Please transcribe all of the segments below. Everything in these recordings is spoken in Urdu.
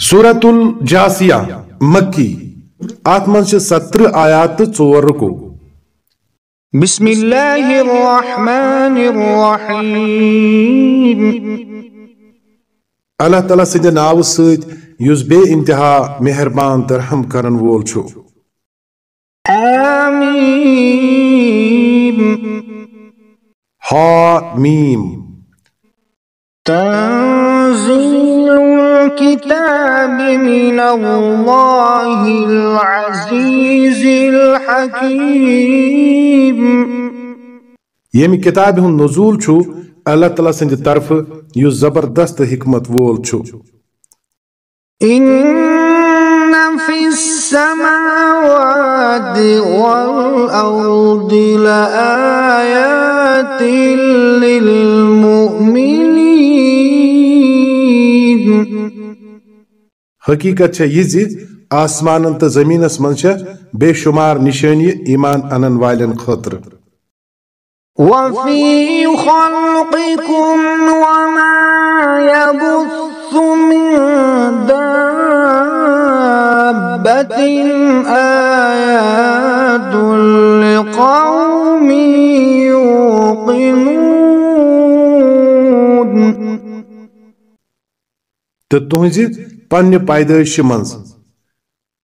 سورت الجاسیہ مکی ات من ستر آیات ژور رکو۔ بسم اللہ الرحمن الرحیم۔ اللہ تعالیٰ سند ناو ست یس بے انتہا مہربان ترحم کرن وول چھو۔ آمین۔ ہا میم۔ تنزیل الكتاب من الله العزيز الحكيم. يمي كتاب نزول چو الله تعالى سنج طرف يو زبردست حكمت وول چو إن في السماوات والأرض لآيات للمؤمنين حقیقت یہ زی آسمان تو زمینس من بے شمار نشانی ایمان انن والن خطر۔ وفي خلقكم وما يبث من دابة آيات لقوم يوقنون۔ تو تہذ پنہ پیدائش مز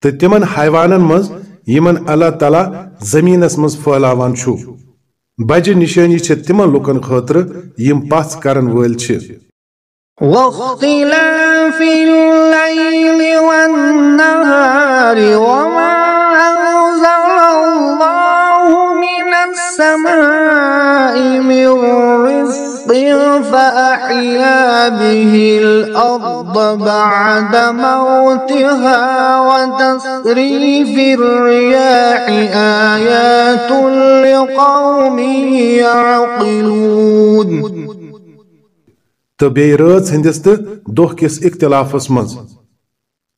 تو تمن حیوانن مز یمن اللہ تعالیٰ زمینس مز پھلاوان چھو بجہ نشانی چھ تمن لکن خاطر یم پس کرن ول چھ۔ واختلاف الليل والنهار وما أنزل الله من السماء من رزق فأحيا به الأرض بعد موتها وتصريف الرياح آيات لقوم يعقلون. تو بی رٲژ ہندس تو دۄہ کس اختلافس مز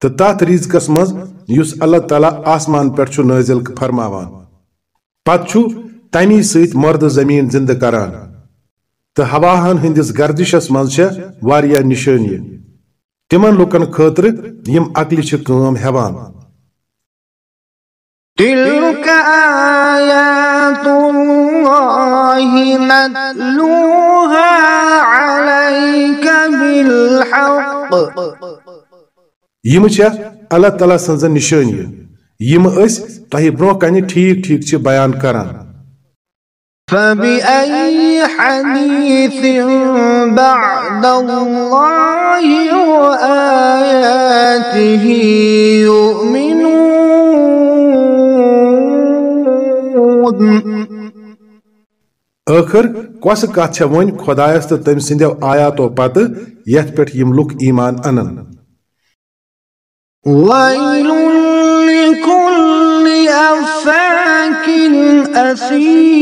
تو تات ریزکس مز یس اللہ تعالیٰ آسمان پہ نازل فرماوان۔ پتہ چھُ تمی سۭتۍ مرد زمین زندہ کران۔ تو ہواہن ہندس گردشس مز چھےٚ واریاہ نشانی تمن لوکن خاطر یم عقلہِ چھِ کٲم ہیوان تلك آيات الله نتلوها عليك بالحق یم چھےٚ اللہ تعالیٰ سٕنٛزن نشانی یم برونٛہہ کنہِ ٹھیٖک ٹھیٖک چھِ بیان کران فبأي حديث بعد الله وآياته يؤمنون ٲخر کۄس کتھ چھےٚ وۄنۍ خۄدایس تہٕ تٔمۍ سٕنٛدیو آیاتو پتہٕ یتھ پٮ۪ٹھ یم لُکھ ایمان انن ويل لكل أفاك أثيم.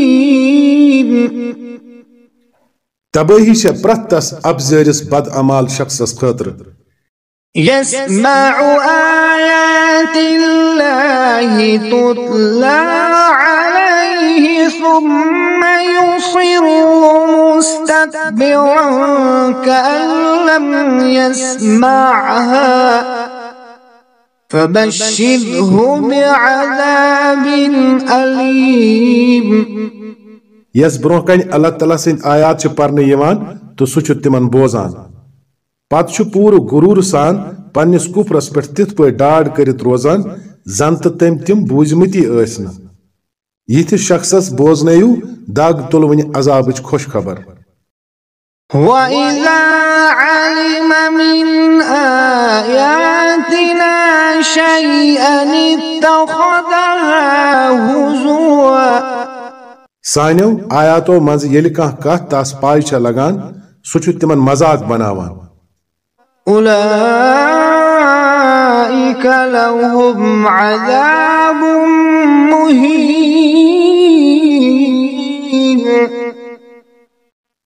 تبٲہی چھےٚ پرٛٮ۪تھ تس ابزٲرِس بد أمال شخصس خٲطرٕ يسمع آيات الله تتلى عليه ثم يصر مستكبرا كأن لم يسمعها. فبشره بعذاب أليم. یس برونٛہہ کنہِ اللہ تعالیٰ سٕنٛدۍ آیات چھِ پرنہٕ یِوان تہٕ سُہ تِمن بوزان۔ پتہٕ چھُ پوٗرٕ غروٗر سان پننِس کُفرس پٮ۪ٹھ تِتھ پٲٹھۍ ڈاڈ کٔرِتھ روزان زن تہٕ تٔمۍ تِم بوٗزمٕتی یِتھِس شخصس بوزنٲیِو دگ تُلوٕنہِ عذابٕچ خۄش خبر وإذا علم من آياتنا شيئا اتخذها هزوا. سانیو آیاتو منٛز ییٚلہِ کانٛہہ کتھ تس پاے چھےٚ لگان سُہ چھُ تِمن بناوان. عذاب مهين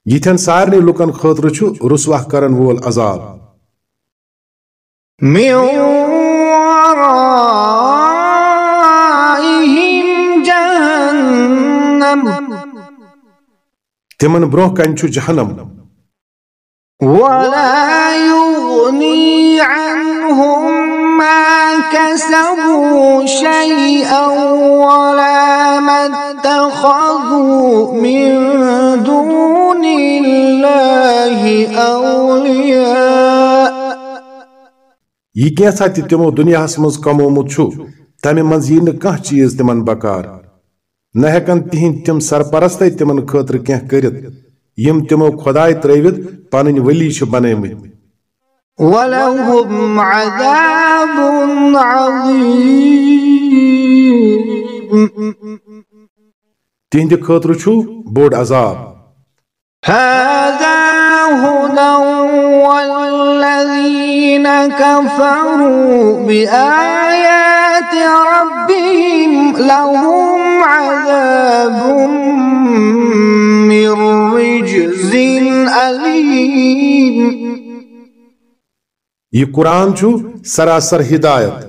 یِتھٮ۪ن سارنٕے لُکن خٲطرٕ چھُ رسوا کرن وول عذاب. من ورائهم جهنم. تمن کنہِ چھُ جہنم ولا يغني عنهم عنهم ما كسبوا شيئا ولا ما اتخذوا من دون الله أولياء. یہ کینسا تہ تمو دنیا مز کمومت چھو تمہ مز یہ کانٛہہ چیز تمن بکار نہ ہیکن تہند تم سرپرستے تمن خاطر کینٛہہ کٔرِتھ یم تمو خداے ترٲوِتھ پنٕنۍ ولی ولهم عذاب عظيم تہند خاطر چھو بوڑ عذاب هذا هدى والذين كفروا بآيات ربهم لهم عذاب من رجز أليم یہ قرآن چھو سراسر ہدایت۔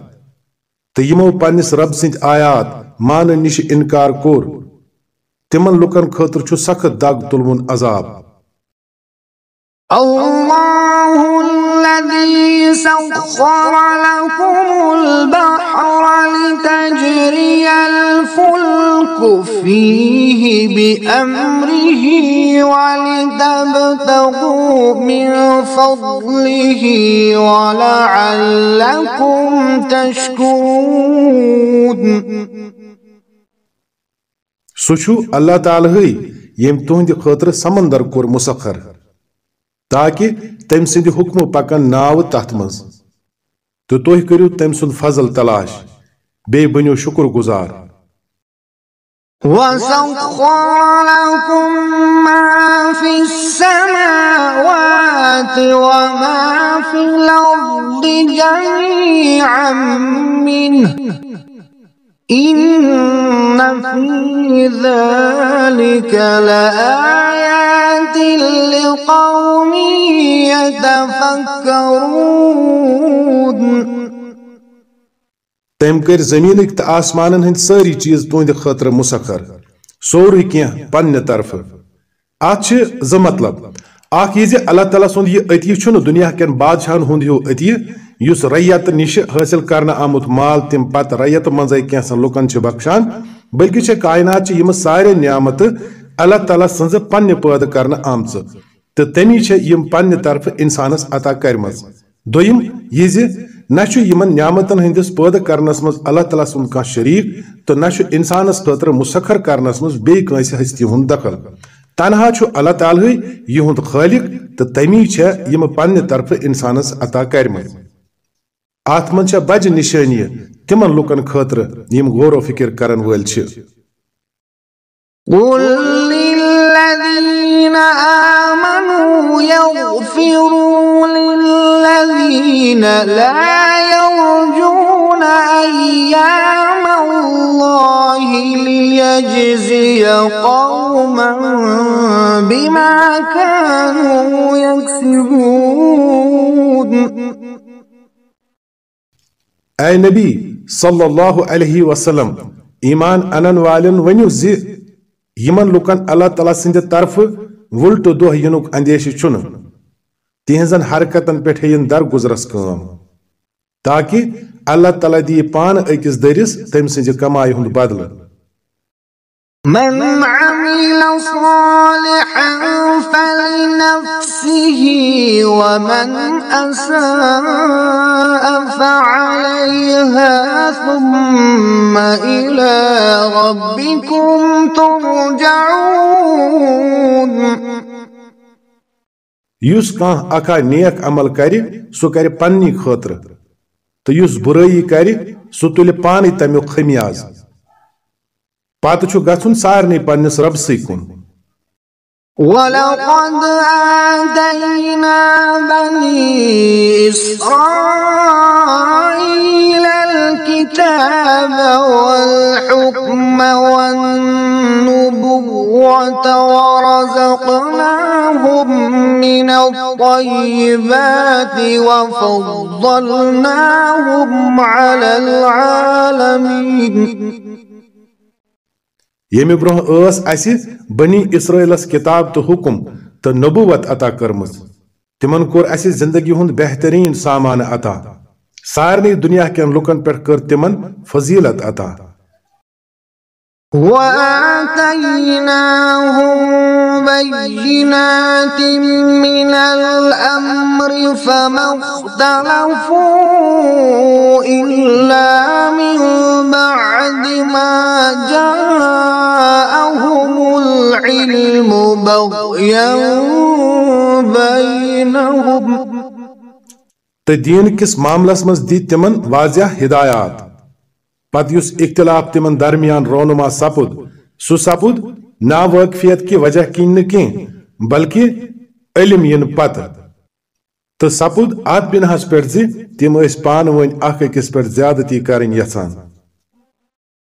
تو یمو پنس رب سند آیات مان نش انکار کور۔ تمن لکن خاطر چھو سخت دگ تلون عذاب۔ الله الذي سخر لكم البحر لتجري الفلك فيه بأمره ولتبتغوا من فضله ولعلكم تشكرون سو چھو اللہ تعالی ہی یم تہند خاطر سمندر کور مسخر۔ تاکہ تم سند حکم پکن ناو تتھ مز تو تھی کرو تم سند فضل تلاش۔ بی بنو شکر گزار۔ وما في الأرض جميعا منه۔ إن في ذلك لآيات لقوم يتفكرون تم کر زمینک تو آسمانن ہند ساری چیز تہند خاطر مسخر سوری کی پنہ طرف ات ز مطلب۔ اخ یہ اللہ تعالیٰ سند یہ عطیہ چھن دنیا کن بادشاہن ہند ہیو عطیہ اس ریت نش حاصل کرنا آمت مال تم پتہ ریت منزے کینسن لکن چھ بخشان، بلکہ چھ کائنات چھ یم سارے نعمت اللہ تعالیٰ سنز پنہ پید کرنا آمژ۔ تو تمی چھ یم پنہ طرف انسانس عطا کرمز دویم یہ نہ یمن نعمتن ہندس پٲدٕ کرنس منٛز اللہ تعالیٰ سُنٛد کانٛہہ شریٖک تہٕ نہ انسانس خٲطرٕ مسخر کرنس منٛز بیٚیہِ ہستی ہُنٛد دخل۔ تنہا چھُ اللہ تعالیٰ یِہُنٛد خٲلق تہٕ تمی چھےٚ یِمہٕ پننہِ انسانس عطا کرِمژ اتھ منٛز چھےٚ بجہِ نشٲنی تِمن لُکن خٲطرٕ غور و فِکر کرن وٲلۍ چھِ۔ قل للذين آمنوا يغفروا للذين لا يرجون أيام الله ليجزي قوما بما كانوا يكسبون۔ اے نبی صلی اللہ علیہ وسلم، ایمان انن والن ونیو زِ یمن لکن اللہ تعالیٰ سند طرف ولٹ دہ ینک اندیش چھن تہذن حرکتن پہ درگزرس کام۔ تاکہ اللہ تعالیٰ دی پان اکس درس تم سنز کمائی ہند بدل۔ من عمل صالحا ومن أساء فعليها ثم إلى ربكم ترجعون. یس کان اکا نیک عمل کری سو کری پننی خاطر تو یس برائی کری سو تل پانی تمیک خمیاز۔ پتہ چھُ گژھُن سارنٕے پننِس ربسٕے کُن۔ ولقد آتينا بني إسرائيل الكتاب والحكم والنبوة ورزقناهم من الطيبات وفضلناهم على العالمين. ییٚمہِ برونٛہہ ٲس اَسہِ بنی اسرائیلس کتاب تو حکم تو نبوت عطا کٔرمٕژ۔ تِمن کوٚر اَسہِ زندگی ہند بہترین سامان عطا۔ سارے دنیا کین لکن پر کر تمن فضیلت عطا۔ وآتيناهم بينات من الأمر فما اختلفوا إلا من بعد ما جاءهم العلم بغيا بينهم تو دین کس معاملس مز دی تمن واضح ہدایات۔ پت اس اختلاف تمن درمیان رونما سپد سو سپد نا واقفیت کی وجہ کن کی بلکہ علم ین پت تو سپد ات بنہس پہ تم اس پان ون اخ اکس پہ زیادتی کرن یسان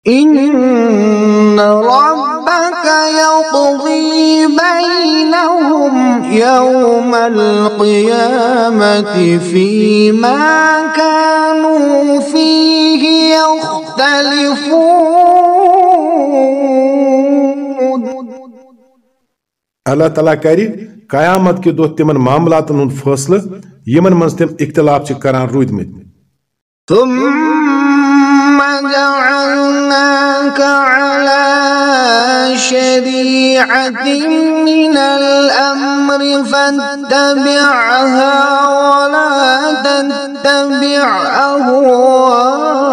إن ربك يقضي بينهم يوم القيامة فيما كانوا فيه يختلفون اللہ تعالیٰ کری قیامت کے دو تمن معاملات ہند فیصلہ، یمن من تم اختلاف چھ کران روید رودمت ثم جعلناك على شريعة من الأمر فاتبعها ولا تتبع أهواء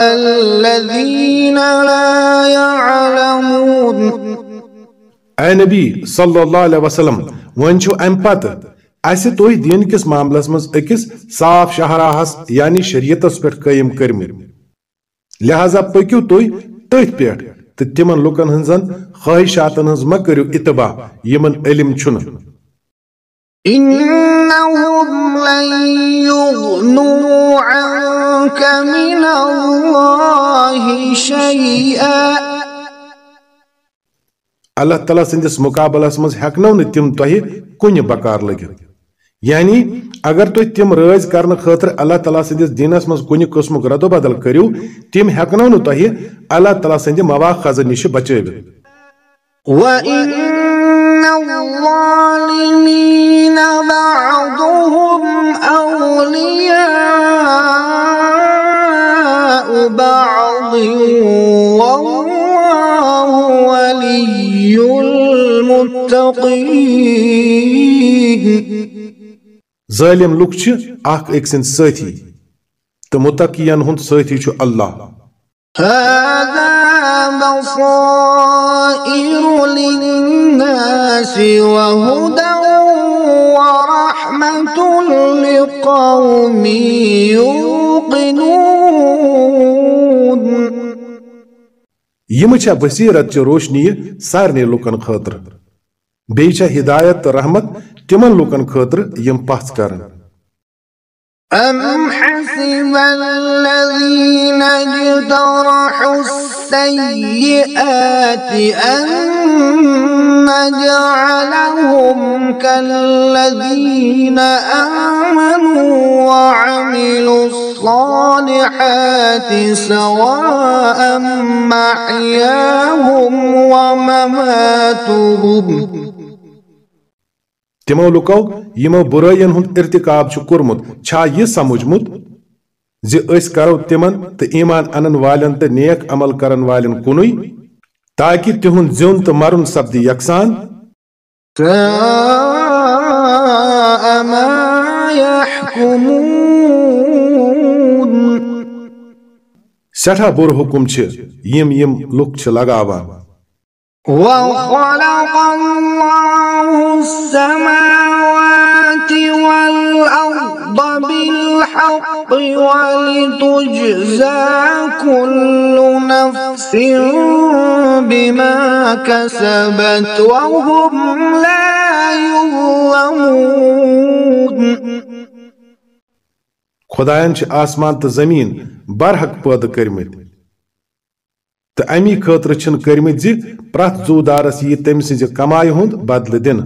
الذين لا يعلمون. اے نبی صلی اللہ علیہ وسلم ون چھو ام پت اسہ تھی دین کس معاملس مز اکس صاف شہراہس یعنی شریعتس پہ قائم کرمت لہذا پکیو تھی تھی پہ تو تمن لکن ہنزن خواہشاتن ہنز مہ کرو اتباع یمن علم چھن إنهم لن يغنوا عنك من الله شيئا۔ اللہ تعالیٰ سندس مقابلس مز ہیکنو نہ تم تہ کن بکار لگت یعنی اگر تھی تم رٲض کرنے خاطر اللہ تعالیٰ سندس دینس مز کن قسمک رد و بدل کرو، تم ہیکنو نہ تہ اللہ تعالیٰ سند مواخذ نش بچوت المتقين ظالم چھ اخ ایک سند ساتھی تو متقین ہند ساتھی چھ اللہ۔ هذا بصائر للناس وهدى ورحمة لقوم يوقنون. روشنی سارنے لوکن خاطر چھا ہدایت تہٕ رحمت تمن لوکن خاطر یم پژھ کرن أم حسب الذين اجترحوا السيئات أن نجعلهم كالذين آمنوا وعملوا الصالحات سواء محياهم ومماتهم. تمو لوکو یمو برائین ہند ارتکاب چھ کورمت چھا یہ سمجھمت زِ أسۍ کرو تمن تہٕ ایمان انن والن تہٕ نیک عمل کرن والن کُنُے تاکہ تہند زیون تہٕ مرن سپدِ یکسان ساء ما يحكمون سٹھا بُر حکم چھ یم یم لُکھ چھ لگاوان وخلق الله السماوات والأرض بالحق ولتجزى كل نفس بما كسبت وهم لا يظلمون. خدایان چھ آسمان تہٕ زمین برحق پٲدٕ کٔرمٕتۍ تہٕ امی خٲطرٕ چھِنہٕ کٔرمٕتۍ زِ پرٛٮ۪تھ زوٗدارس یی تٔمۍ سٕنزِ کمایہِ ہُنٛد بدلہٕ دِنہٕ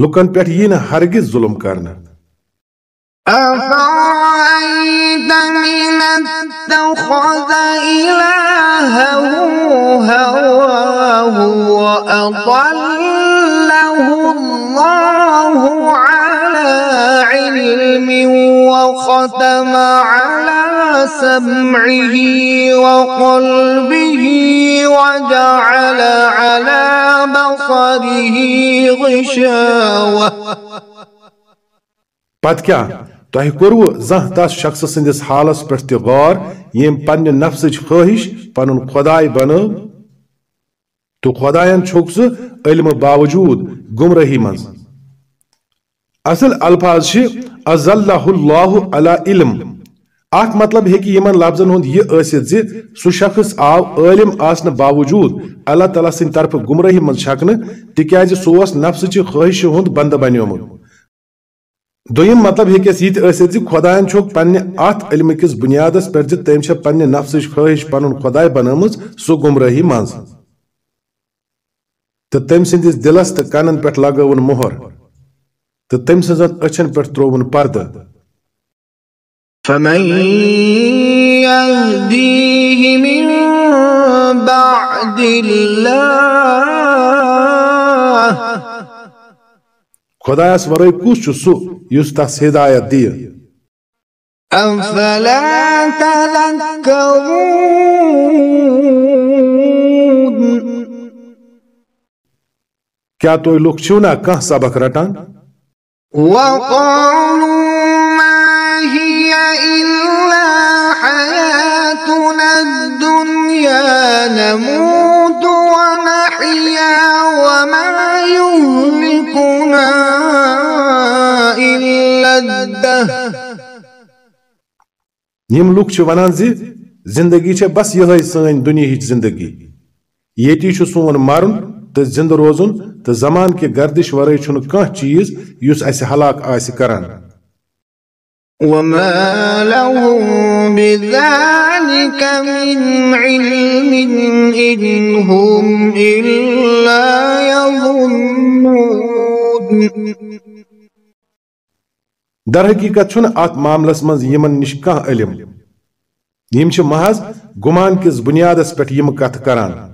لُکن پٮ۪ٹھ یی ہرگز ظُلم کرنہٕ وأضله الله علم وختم على سمعه وقلبه وجعل على بصره غشاوة. پت کیا تۄہہِ کوٚروٕ زانٛہہ تَس شخصہٕ سٕنٛدِس حالس پٮ۪ٹھ تہِ غور ییٚمۍ پننہِ نفسٕچ خٲہِش پنُن خۄداے بنٲو؟ تہٕ خۄدایَن چھوٚک سُہ علمہٕ باوجوٗد گُمرٲہی منٛز۔ اصل الفاظ ازلہ اللہ علی علم اخ مطلب ہے کہ یمن لفظن ہند یہ ثت زی سو شخص آو عالم آسن باوجود اللہ تعالیٰ سن طرف گمراہی من چھکن تکیاز سو اس نفس چہ خواہش ہند بند بنیومت۔ دویم مطلب ہے کہ یہ ثت زی خدائن چھوک پنہ ات علم کس بنیادس پر زی تم چھ پنہ نفس خواہش پنن خدائے بنامز سو گمراہی مز تو تم سندس دلس تو کنن پہ لگون مہر۔ تو تم سزن اچھن پہ ترون پرد فمن يهديه من بعد الله خدا اس ورائے کس چھ سو یس تس ہدایت دی أفلا تذكرون کیا تو لوگ چھو کہاں سبق رٹان وقالوا ما هي إلا حياتنا الدنيا، نموت ونحيا وما يهلكنا إلا الدهر. یم لوگ چھ ونان زی، زندگی چھ بس یہ سن دنیا ہچ زندگی۔ یتی چھ سون مرن تو زند روزن تو زمان کے گردش ورائے چھن کان چیز یس اس ہلاک آس کران وما لهم بذلك من علم إن هم إلا يظنون۔ در حقیقت چھن ات معاملس من یمن نش کان علم۔ یم چھ محض گمان کس بنیادس پہ یم کت کران۔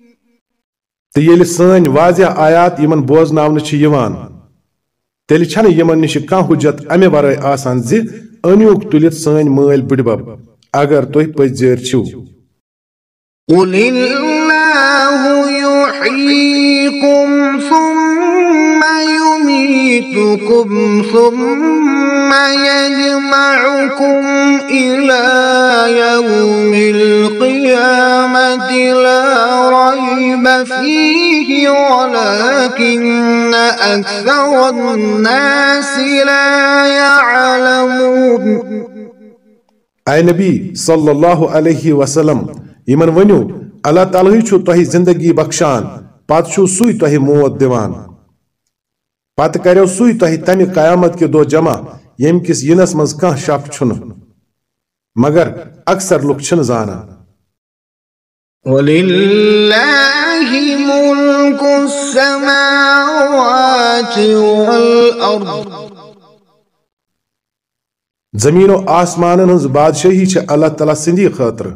تو یل سن واضح آیات یمن بوزناون چھ یوان تیل چھن یمن نش کان حجت امہ ورائے آسان زی انیوک تلت سن مال بڑبب اگر تہ پزیر چھو قل اللہ یحییکم ثم يميتكم ثم يجمعكم إلى يوم القيامة لا ريب فيه ولكن أكثر الناس لا يعلمون اے نبی صلی اللہ علیہ وسلم یمن ونیو، اللہ تعالی چھو تہ زندگی بخشان پت چھو سوی تہ موت دیوان۔ پت کریو سوی تہ تمہ قیامت کے دو جمع یم کس ینس مز کان شک چھن مگر اکثر لوگ چھن زانا۔ ولله ملك السماوات والأرض۔ زمین و آسمان ہنز بادشاہی چھ اللہ تعالی سندی خاطر۔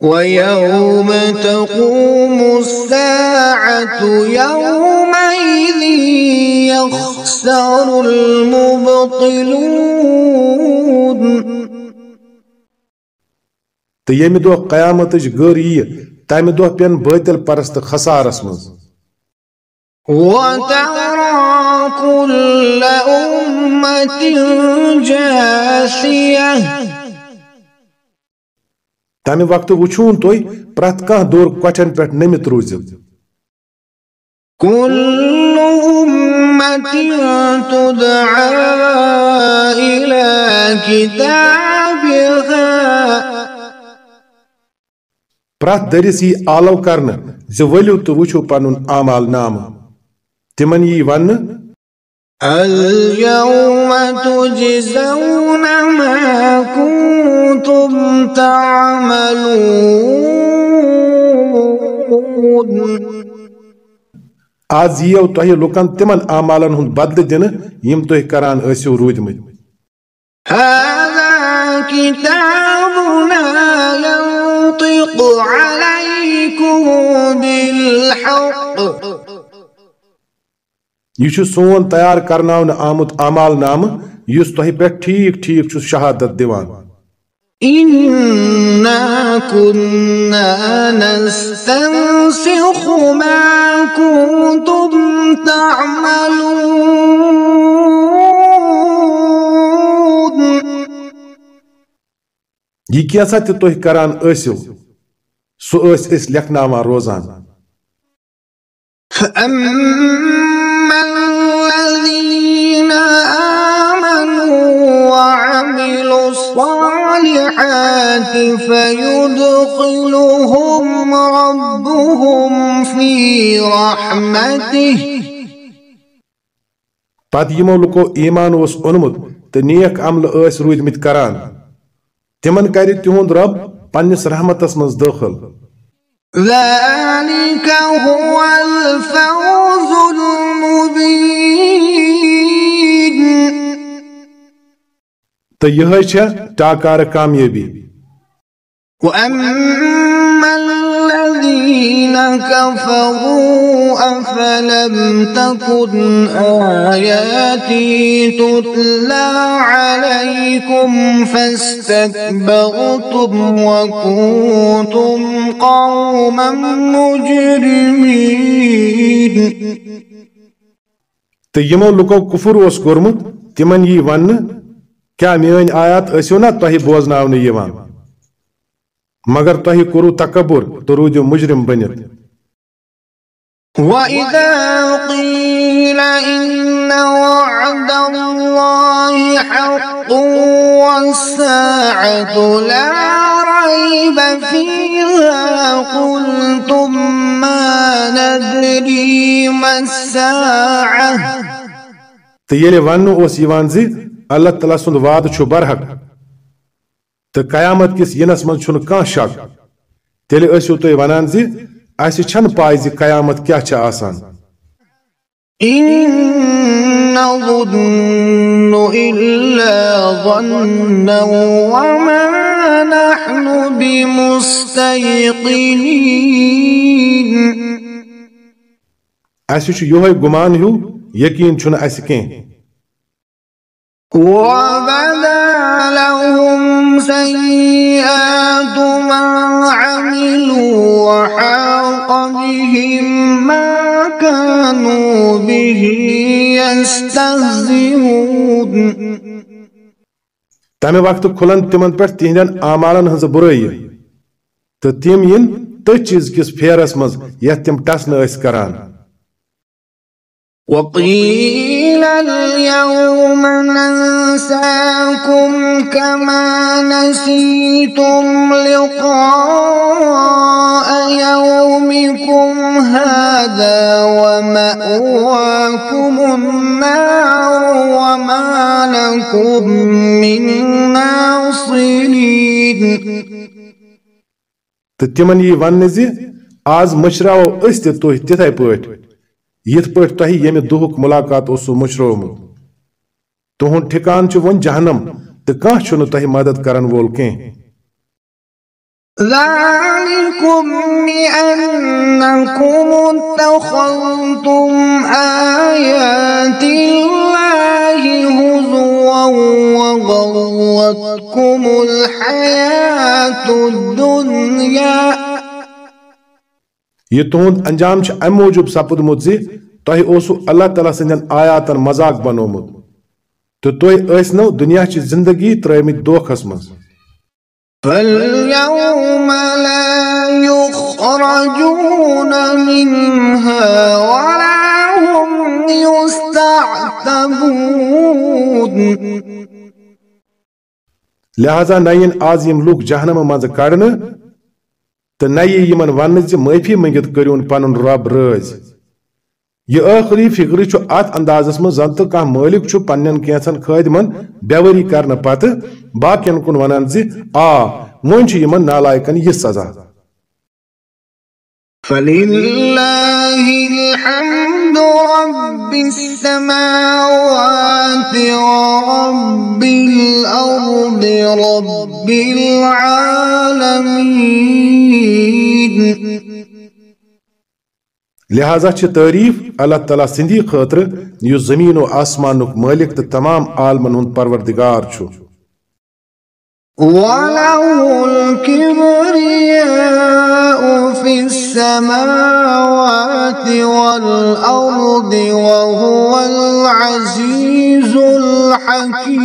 ويوم تقوم الساعة يومئذ يخسر المبطلون تو یمہ دو قیامت گر یہ تمہ دو پین باطل پرست خسارس مز وترى كل أمة جاثية تمہ وقت وچھون توy پرت کان دور کٹن پٹ نمت روزت كل أمة تدعى إلى كتابها پرت درس یہ آلو کرن ز ولو تو وچھو پنن اعمال نام تمن یہ ون اليوم تجزون ما كنتم تعملون. آز ییو تۄہہِ لُکن تِمن اعمالن ہُنٛد بدلہٕ دِنہٕ یِم تُہۍ کران ٲسِو روٗدۍمٕتۍ هذا كتابنا ينطق عليكم بالحق. یہ سون تیار کرناونہٕ آمُت اعمال نامہٕ یُس تۄہہِ پٮ۪ٹھ ٹھیٖک ٹھیٖک چھُ شہادت دِوان۔ إنا كنا نستنسخ ما كنتم تعملون۔ یہِ کینٛژھا تہِ تُہۍ کران ٲسِو سُہ ٲسۍ أسۍ لیکھناوان روزان۔ فأما الصالحات فيدخلهم ربهم في رحمته. پتہٕ یِمو لُکو ایٖمان اوس اوٚنمُت تہٕ نیک عملہٕ ٲسۍ روٗدۍمٕتۍ کران تِمن کرِ تِہُنٛد رب پننِس رحمتس منٛز دٲخل ذلك هو الفوز المبين تہٕ یِہے چھےٚ ٹاکارٕ کامیٲبی وأما الذين كفروا أفلم تكن آياتي تتلى عليكم فاستكبرتم وكنتم قوما مجرمين۔ تہٕ یِمو لُکو کُفُر اوس کوٚرمُت تِمن یی وننہٕ کیٛاہ میٲنۍ آیات ٲسِو نا تۄہہِ بوزناونہٕ یِوان مگر تۄہہِ کوٚروٕ تکبُر تہٕ روٗدِو مُجرِم بٔنِتھ وإذا قيل إن وعد الله حق والساعة لا ريب فيها قلتم ما ندري ما الساعة۔ تہٕ ییٚلہِ وننہٕ اوس یِوان زِ اللہ تعالیٰ سُنٛد وعدٕ چھُ برحق۔ تہٕ قیامت کِس یِنس منٛز چھُنہٕ کانٛہہ شک۔ تیٚلہِ ٲسِو تُہۍ ونان زِ اَسہِ چھنہٕ پاے زِ قیامت کیٛاہ چھےٚ آسان۔ إن نظن إلا ظنا وما نحن بمستيقنين۔ اَسہِ چھُ یِہوے گُمان ہیوٗ یقیٖن چھُنہٕ اَسہِ کینٛہہ۔ وبدا لهم سيئات ما عملوا وحاق بهم ما كانوا به يستهزئون تمہِ وقتہٕ کھُلن تِمن پٮ۪ٹھ تِہنٛدٮ۪ن اعمالن ہٕنٛز بُرٲیی تہٕ تِم یِن تٔتھۍ چیٖز کِس پھیرس منٛز یتھ تِم ٲسۍ کران۔ وقيل اليوم ننساكم كما نسيتم لقاء يومكم هذا ومأواكم النار وما لكم من ناصرين. تہٕ تِمن یی آز مٔشراوو أسۍ تہِ تُہۍ تِتھے پٲٹھۍ یِتھ پٲٹھۍ تۄہہِ ییٚمہِ دۄہُک مُلاقات اوسوٕ مٔشروومُت تُہُنٛد ٹھِکان چھُ جہنم تہٕ کانٛہہ چھُنہٕ تۄہہِ مدد کرن وول کینٛہہ۔ ذلكم بأنكم اتخذتم آيات الله هزوا وغرتكم الحياة الدنيا یہِ تُہُنٛد انجام چھُ امہِ موٗجوٗب سپُدمُت زِ تۄہہِ اوسوٕ اللہ تعالیٰ سٕنٛدٮ۪ن آیاتن مذاق بنوومُت تہٕ تُہۍ ٲسنو دُنیاچہِ زندگی ترٲومٕتۍ دھوکھس منٛز فاليوم لا يخرجون منها ولا هم يستعتبون۔ لہذا نہ یِن آز یِم لُکھ جہنمہٕ منٛزٕ کڑنہٕ تو نہ یی یِمن وننہٕ زِ معٲفی منٛگِتھ کٔرۍوُن پنُن رب رٲزۍ یہ آخری فکر ات اندازس من زن تو کھانا مالک چھ پنن کینچن خادمن بیوری کرنے پتہ باقین کن ونان زی آ ون یمن نالائکن یہ سزا فللہ الحمد رب السماوات ورب الأرض رب العالمين. لہذا چھ تعریف اللہ تعالیٰ سندی خاطر، یس زمین و آسمان مالک تو تمام عالمن ہند پروردگار چھ وله الكبرياء في السماوات والأرض وهو العزيز الحكيم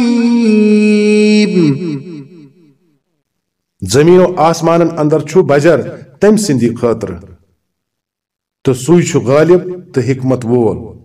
زمین و اندر چھ بجر تم سندی خاطر. تو سوئی چھ غالب تو حکمت وول